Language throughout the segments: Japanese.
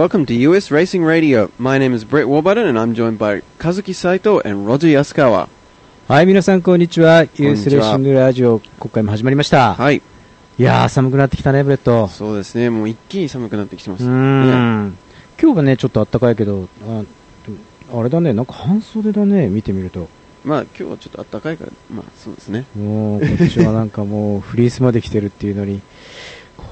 Welcome to US Racing Radio. My name is Brett Warburton and I'm joined by Kazuki Saito and Roger Yasukawa. はい、皆さんこんにちは。にちはユースレーシングラジオ、今回も始まりました。はい。いやー、寒くなってきたね、ブレット。そうですね。もう一気に寒くなってきてます。うーん。今日がね、ちょっと暖かいけど、ああれだね、なんか半袖だね、見てみると。まあ今日はちょっと暖かいから、まあそうですね。もう、今年はなんかもう、フリースまで来てるっていうのに、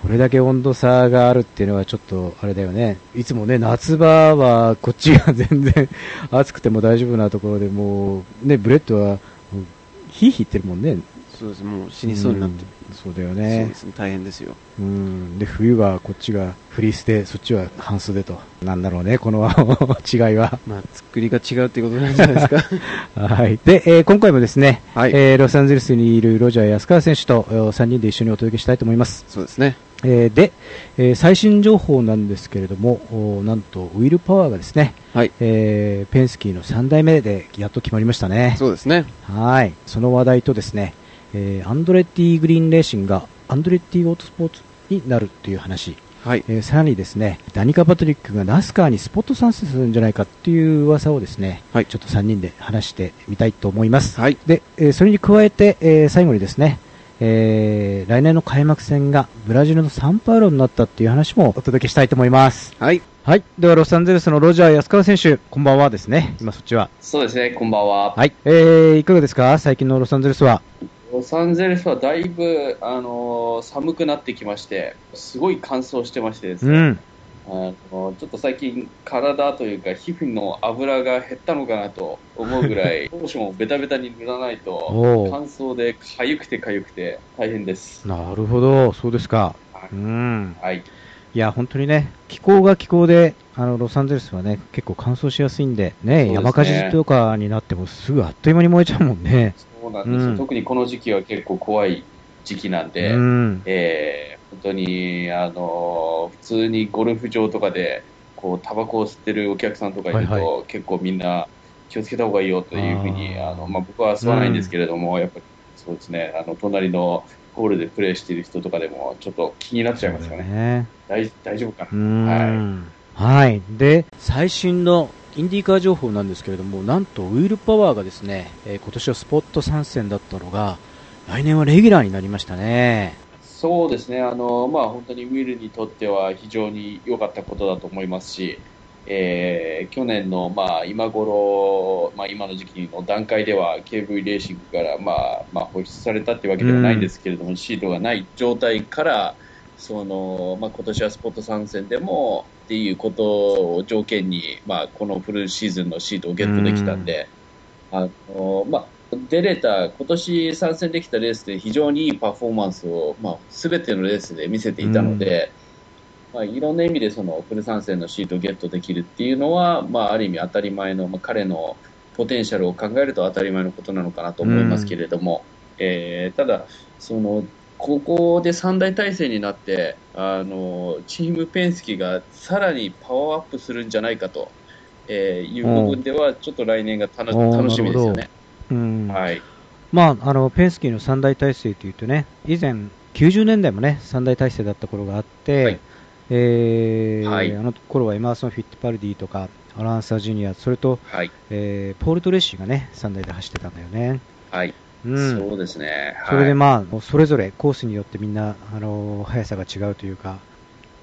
これだけ温度差があるっていうのはちょっと、あれだよね。いつもね、夏場はこっちが全然暑くても大丈夫なところでもう、ね、ブレッドは、もうヒーヒー言ってるもんね。そうです。もう死にそうになってる。うんそうだよそうねで。すね。大変ですよ。うん。で、冬はこっちがフリースで、そっちは半袖と。なんだろうね、この違いは。まあ作りが違うっていうことなんじゃないですか。はい。で、えー今回もですね、はいえーロサンゼルスにいるロジャー安川選手と3人で一緒にお届けしたいと思います。そうですね。えーで、えー最新情報なんですけれども、おなんとウィル・パワーがですね、はい。えーペンスキーの3代目でやっと決まりましたね。そうですね。はい。その話題とですね、えーアンドレッティ・グリーンレーシングがアンドレッティ・オートスポーツになるっていう話。はい。えーさらにですね、ダニカ・パトリックがナスカーにスポット参戦するんじゃないかっていう噂をですね、はいちょっと3人で話してみたいと思います。はい。で、えーそれに加えて、えー最後にですね、えー来年の開幕戦がブラジルのサンパウロになったっていう話もお届けしたいと思います。はい。はい。では、ロサンゼルスのロジャー安川選手、こんばんはですね。今そっちは。そうですね、こんばんは。はい。えー、いかがですか？最近のロサンゼルスは。ロサンゼルスはだいぶ、あのー寒くなってきまして、すごい乾燥してましてですね、うん。あのちょっと最近、体というか皮膚の油が減ったのかなと思うぐらい、どうしてもベタベタに塗らないと乾燥で痒くて痒くて大変です。なるほど。そうですか。はいうん。はい、いや、本当にね、気候が気候で、あの、ロサンゼルスはね、結構乾燥しやすいんで、ね、ね山火事とかになってもすぐあっという間に燃えちゃうもんね。そうなんですよ、うん特にこの時期は結構怖い時期なんで、うん。えー本当に、あの普通にゴルフ場とかで、こう、タバコを吸ってるお客さんとかいると、はいは結構みんな気をつけた方がいいよというふうに、あの、まあ、僕は吸わないんですけれども、やっぱりそうですね、あの、隣のホールでプレーしている人とかでも、ちょっと気になっちゃいますよね。ね。大大丈夫かうな。ん。はい。で、最新のインディーカー情報なんですけれども、なんとウィルパワーがですね、えー今年はスポット参戦だったのが、来年はレギュラーになりましたね。そうですね、あの、まあ、本当にウィルにとっては非常に良かったことだと思いますし、えー去年の、まあ、今頃、まあ、今の時期の段階では KV レーシングから、まあ、まあ、放出されたってわけではないんですけれども、シートがない状態から、その、まあ、今年はスポット参戦でもっていうことを条件に、まあ、このフルシーズンのシートをゲットできたんで、あの、まあ、出れた、今年参戦できたレースで非常にいいパフォーマンスを、まあ、すべてのレースで見せていたので、まあ、いろんな意味でそのフル参戦のシートをゲットできるっていうのは、まあ、ある意味当たり前の、まあ、彼のポテンシャルを考えると当たり前のことなのかなと思いますけれども、えーただ、その、ここで三大体制になって、あの、チームペンスキがさらにパワーアップするんじゃないかと、えーいう部分では、ちょっと来年が楽しみですよね。うん。はい。まあ、あの、ペンスキーの三大体制というとね、以前、90年代もね、三大体制だった頃があって、はいえーはいあの頃はエマーソン・フィットパルディとか、アランサー・ジュニア、それと、はい。えーポール・トレッシーがね、三大で走ってたんだよね。はい。うん。そうですね。それではいまあ、それぞれコースによってみんな、あの速さが違うというか、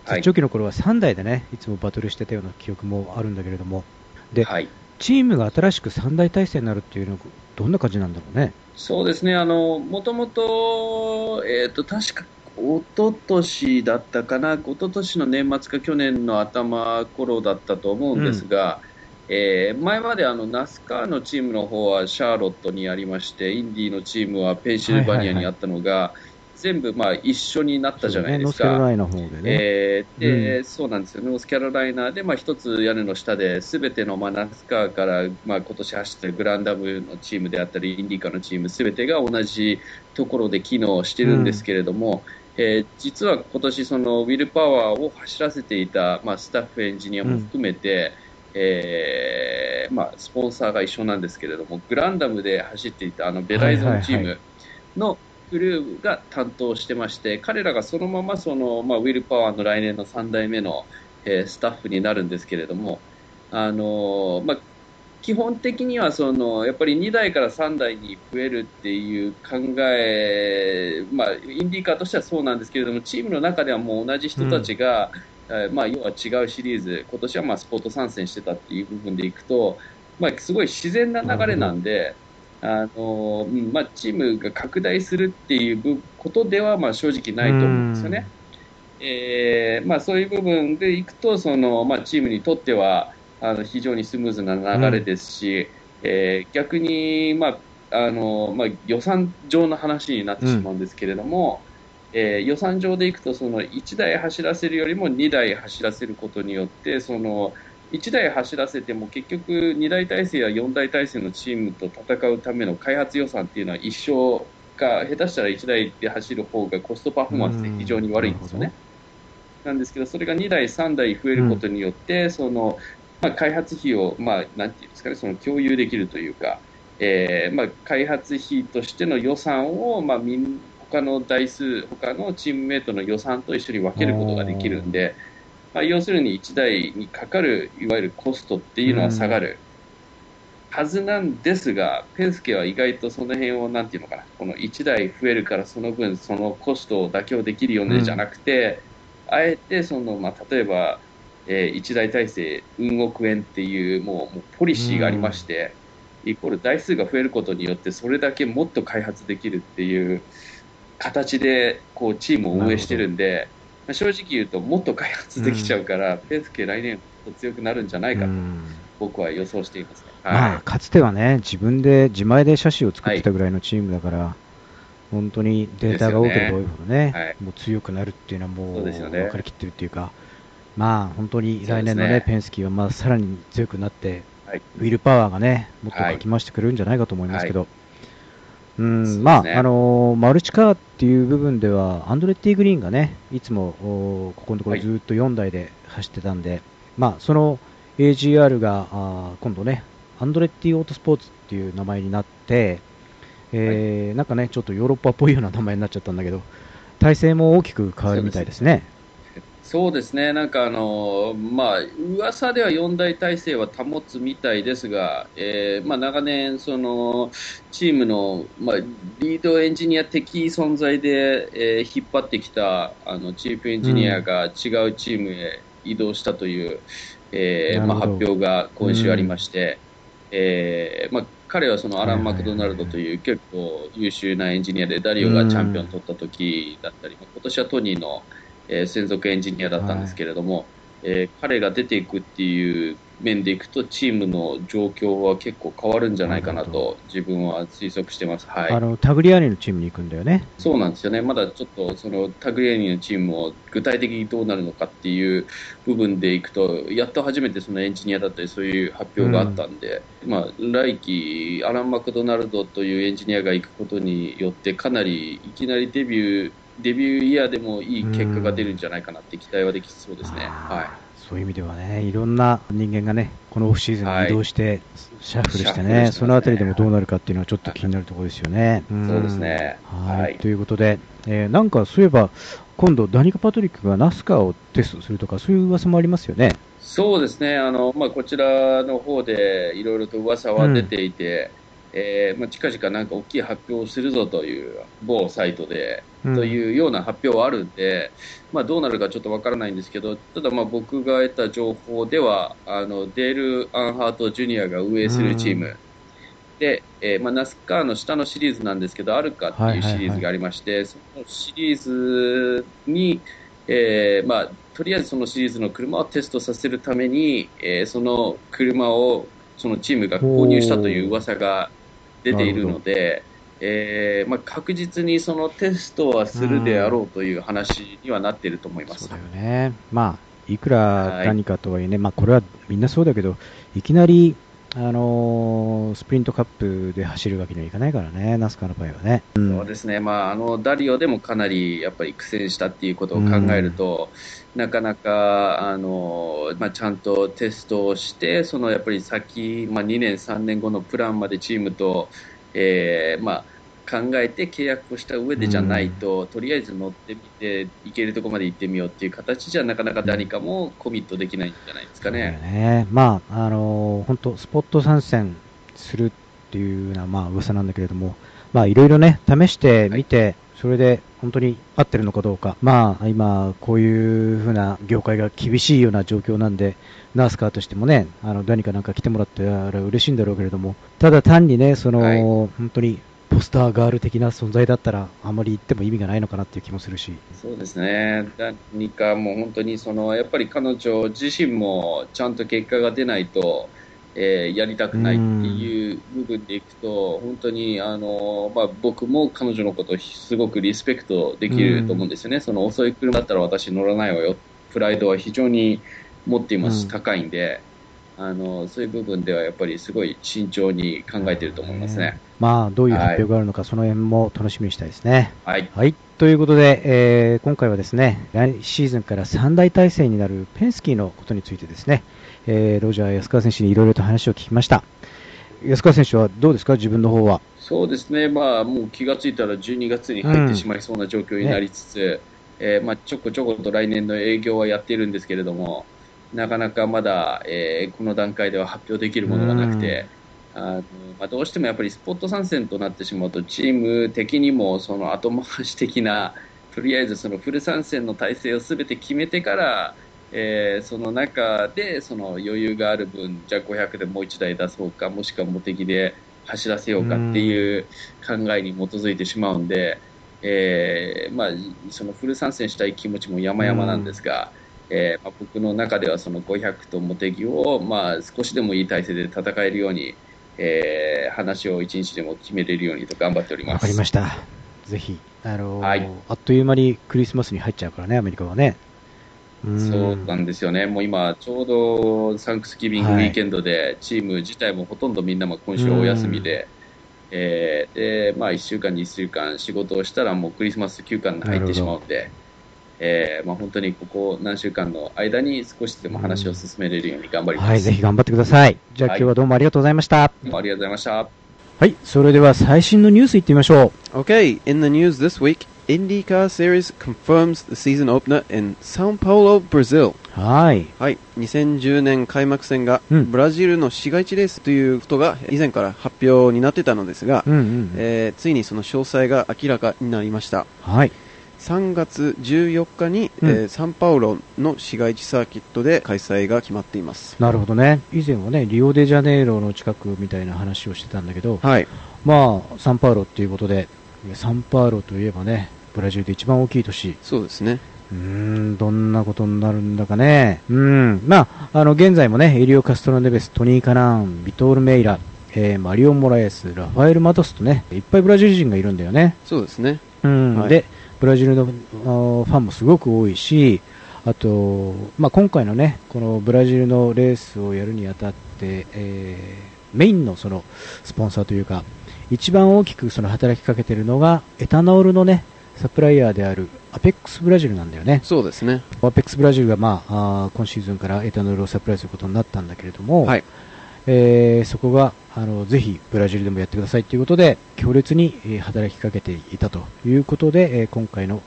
はい絶頂期の頃は3台でね、いつもバトルしてたような記憶もあるんだけれども、で、はい。チームが新しく3大体制になるっていうのは、どんな感じなんだろうね？そうですね、あの、もともと、えっ、と、確か、一昨年だったかな、一昨年の年末か去年の頭頃だったと思うんですが、えー前まであの、ナスカーのチームの方はシャーロットにありまして、インディのチームはペンシルバニアにあったのが、全部まあ一緒になったじゃないですか。ね。ノースカロライナの方でね。えーでうそうなんですよ、ノースカロライナで、まあ、一つ屋根の下で、すべての、まあ、ナスカーから、まあ、今年走ってるグランダムのチームであったり、インディカのチーム、すべてが同じところで機能してるんですけれども、えー実は今年そのウィルパワーを走らせていた、まあ、スタッフ、エンジニアも含めて、えーまあ、スポンサーが一緒なんですけれども、グランダムで走っていたあのベライゾンチームのクルーが担当してまして、彼らがそのままその、まあ、ウィルパワーの来年の3代目の、えースタッフになるんですけれども、あのまあ、基本的にはそのやっぱり2台から3台に増えるっていう考え、まあ、インディーカーとしてはそうなんですけれども、チームの中ではもう同じ人たちが、えーまあ、要は違うシリーズ、今年はまあスポート参戦してたっていう部分でいくと、まあ、すごい自然な流れなんで、あのうんまあ、チームが拡大するっていう部ことではまあ正直ないと思うんですよね。えーまあ、そういう部分でいくと、そのまあ、チームにとってはあの非常にスムーズな流れですし、えー逆に、まああのまあ、予算上の話になってしまうんですけれども、えー予算上でいくとその1台走らせるよりも2台走らせることによってその1台走らせても結局2台体制や4台体制のチームと戦うための開発予算っていうのは一緒か下手したら1台で走る方がコストパフォーマンスで非常に悪いんですよね。なんですけど、それが2台、3台増えることによって、そのまあ、開発費を、まあ、なんていうんですかね、その共有できるというか、えーまあ、開発費としての予算を、まあ、みん他の台数、他のチームメイトの予算と一緒に分けることができるんで、まあ、要するに1台にかかるいわゆるコストっていうのは下がる。はずなんですが、ペンスケは意外とその辺を、なんていうのかな、この1台増えるからその分、そのコストを妥協できるよねじゃなくて、あえてその、まあ、例えば、えー、1台体制、運億円っていうもうもうポリシーがありまして、イコール台数が増えることによって、それだけもっと開発できるっていう形でこうチームを運営してるんで、まあ正直言うと、もっと開発できちゃうから、ペンスケ来年、強くなるんじゃないかと、うん。僕は予想していますね。まあ、はかつてはね、自分で自前で車種を作ってたぐらいのチームだから、本当にデータが多ければ多いほどね、はい。もう強くなるっていうのはもそう分かりきってるっていうか、まあ本当に来年のね、ね。ペンスキーはまあさらに強くなって、はい。ウィルパワーがね、もっとかき回してくれるんじゃないかと思いますけど、うですね。あのーマルチカーっていう部分では、アンドレッティ・グリーンがね、いつもおここのところはい。ずっと4台で走ってたんで、まあ、その AGR があー今度ね、アンドレッティ・オートスポーツっていう名前になって、えーなんかね、ちょっとヨーロッパっぽいような名前になっちゃったんだけど、体制も大きく変わるみたいですね。そうですね、なんかあの、まあ、噂では4大体制は保つみたいですが、えーまあ、長年、そのチームの、まあ、リードエンジニア的存在で、えー引っ張ってきたあのチーフエンジニアが違うチームへ移動したという、えーまあ、発表が今週ありまして、えーまあ、彼はそのアラン・マクドナルドという結構優秀なエンジニアで、ダリオがチャンピオン取った時だったり、今年はトニーの、えー専属エンジニアだったんですけれども、えー彼が出ていくっていう面でいくと、チームの状況は結構変わるんじゃないかなと、自分は推測してます。はい。あのタグリアーニのチームに行くんだよね。そうなんですよね。まだちょっと、その、タグレーニのチームを具体的にどうなるのかっていう部分でいくと、やっと初めてそのエンジニアだったり、そういう発表があったんで、まあ、来季、アラン・マクドナルドというエンジニアが行くことによって、かなり、いきなりデビュー、デビューイヤーでもいい結果が出るんじゃないかなって期待はできそうですね。はそういう意味ではね、いろんな人間がね、このオフシーズンに移動して、シャッフルしてね、シャッフルしてますね。そのあたりでもどうなるかっていうのはちょっと気になるところですよね。んそうですね。はい。はい。ということで、えーなんかそういえば、今度、ダニカ・パトリックがナスカをテストするとか、そういう噂もありますよね。そうですね、あのまあ、こちらの方でいろいろと噂は出ていて、えーまあ、近々なんか大きい発表をするぞという某サイトで、うん。というような発表はあるんで、まあ、どうなるかちょっとわからないんですけど、ただまあ僕が得た情報では、あのデール・アンハート・ジュニアが運営するチーム、うん。で、えーまあ、ナスカーの下のシリーズなんですけど、アルカっていうシリーズがありまして、そのシリーズに、えーまあ、とりあえずそのシリーズの車をテストさせるために、えーその車をそのチームが購入したという噂が出ているので、えーまあ、確実にそのテストはするであろうという話にはなっていると思います。そうだよね。まあ、いくら何かとはいえね、まあこれはみんなそうだけど、いきなり、あのースプリントカップで走るわけにはいかないからね、ナスカの場合はね。うん。そうですね、まあ、あのダリオでもかなりやっぱり苦戦したっていうことを考えると、なかなかあの、まあ、ちゃんとテストをして、そのやっぱり先、まあ、2年、3年後のプランまでチームと、えーまあ、考えて契約をした上でじゃないと、とりあえず乗ってみて、行けるところまで行ってみようっていう形じゃ、なかなか何かもコミットできないんじゃないですかね。ね。まあ、あの本当、スポット参戦するっていうような、まあ、噂なんだけれども、まあ、いろいろね、試してみて、それで本当に合ってるのかどうか、まあ、今、こういうふうな業界が厳しいような状況なんで、ナースカーとしてもね、あの何かなんか来てもらってあれ嬉しいんだろうけれども、ただ単にね、その、はい。本当にポスターガール的な存在だったら、あまり言っても意味がないのかなっていう気もするし。そうですね。何かもう本当にその、やっぱり彼女自身もちゃんと結果が出ないと、えーやりたくないっていう部分でいくと、本当にあの、まあ、僕も彼女のことをすごくリスペクトできると思うんですよね。その遅い車だったら私乗らないわよ。プライドは非常に持っています高いんで、あの、そういう部分ではやっぱりすごい慎重に考えてると思いますね。まあ、どういう発表があるのか、その辺も楽しみにしたいですね。はい。はい。ということで、えー今回はですね、来シーズンから3大体制になるペンスキーのことについてですね、えーロジャー安川選手にいろいろと話を聞きました。安川選手はどうですか自分の方は？そうですね、まあ、もう気がついたら12月に入ってしまいそうな状況になりつつ、えーまあ、ちょこちょこと来年の営業はやっているんですけれども、なかなかまだ、えーこの段階では発表できるものがなくて、あのまあ、どうしてもやっぱりスポット参戦となってしまうと、チーム的にもその後回し的な、とりあえずそのフル参戦の体制をすべて決めてから、えーその中でその余裕がある分、じゃあ500でもう1台出そうか、もしくはモテギで走らせようかっていう考えに基づいてしまうんで、えーまあ、そのフル参戦したい気持ちも山々なんですが、えーまあ、僕の中ではその500とモテギを、まあ、少しでもいい体制で戦えるように、えー話を1日でも決めれるようにと頑張っております。わかりました。ぜひ、あのーはいあっという間にクリスマスに入っちゃうからね、アメリカはね。うんそうなんですよね、もう今、ちょうどサンクスギビングウィーケンドで、チーム自体もほとんどみんなも今週お休みで、えーでまあ、1週間に1週間仕事をしたら、もうクリスマス休暇に入ってしまうんで、えーまあ、本当にここ何週間の間に少しでも話を進めれるように頑張ります。はい、ぜひ頑張ってください。じゃあ、はい今日はどうもありがとうございました。どうもありがとうございました。はい、それでは最新のニュースいってみましょ Okay, in the news this week, IndyCar Series confirms the season opener in Sao Paulo, Brazil. う。はい。はい、2010年開幕戦がうんブラジルの市街地レースということが以前から発表になってたのですが、うんうんうん。えーついにその詳細が明らかになりました。はい。3月14日に、うんえーサンパウロの市街地サーキットで開催が決まっています。なるほどね。以前はね、リオデジャネイロの近くみたいな話をしてたんだけど、はい、まあ、サンパウロっていうことで、サンパウロといえばね、ブラジルで一番大きい都市。そうですね。うーん、どんなことになるんだかね。うん。まあ、あの、現在もね、エリオ・カストロネベス、トニー・カナーン、ビトール・メイラ、えーマリオ・モラエス、ラファエル・マトスとね、いっぱいブラジル人がいるんだよね。そうですね。うん。はいで、ブラジルのファンもすごく多いし、あと、まあ、今回のね、このブラジルのレースをやるにあたって、えーメインのその、スポンサーというか、一番大きくその働きかけてるのが、エタノールのね、サプライヤーであるアペックスブラジルなんだよね。そうですね。アペックスブラジルが、まあ、あー今シーズンからエタノールをサプライすることになったんだけれども、はい。えーそこがあのぜひブラジルでもやってくださいということで強烈に、えー働きかけていたということで、えー今回の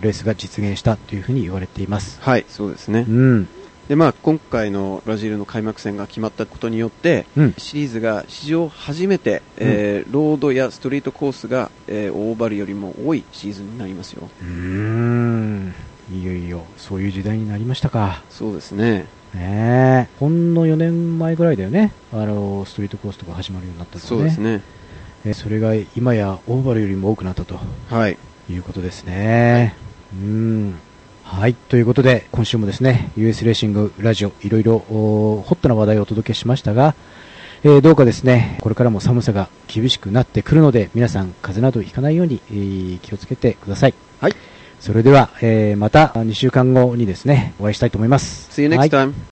レースが実現したというふうに言われています。はい、そうですねう。ん、で、まあ、今回のブラジルの開幕戦が決まったことによって、うん、シリーズが史上初めて、えーロードやストリートコースが、えーオーバルよりも多いシーズンになりますよ。うーん、いよいよそういう時代になりましたか。そうですね。ねえ、ほんの4年前ぐらいだよね、あのストリートコースとか始まるようになったのね。そうですね。えーそれが今やオーバルよりも多くなったと。はい。いうことですね。うん。はい。ということで、今週もですね、US レーシングラジオ、いろいろおホットな話題をお届けしましたが、えーどうかですね、これからも寒さが厳しくなってくるので、皆さん風邪などひかないように、えー気をつけてください。はい。それでは、えーまた2週間後にですね、お会いしたいと思います。See you はい next time.